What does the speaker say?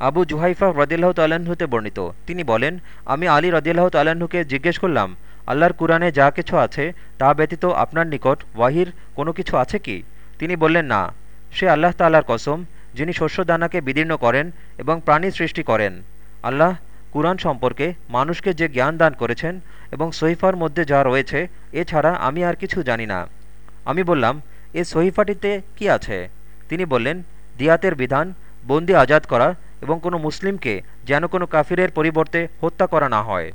আবু জুহাইফা রদিল্লাহ তাল্লাহ্নতে বর্ণিত। তিনি বলেন, আমি আলী রদিল্লাহ তাল্লাহ্নকে জিজ্ঞেস করলাম, আল্লাহর কুরআনে যা কিছু আছে তা ব্যতীত আপনার নিকট ওয়াহির কোনো কিছু আছে কি? তিনি বললেন, না। সে আল্লাহ তাল্লাহর কসম, যিনি শস্যদানাকে বিদীর্ণ করেন এবং প্রাণী সৃষ্টি করেন। আল্লাহ কুরআন সম্পর্কে মানুষকে যে জ্ঞান দান করেছেন এবং সহিফার মধ্যে যা রয়েছে, এছাড়া আমি আর কিছু জানি না। আমি বললাম, এ সহিফাটিতে কি আছে? তিনি বললেন, দিয়াতের বিধান, বন্দি আজাদ করা এবং কোনো মুসলিমকে যেন কোনো কাফিরের পরিবর্তে হত্যা করা না হয়।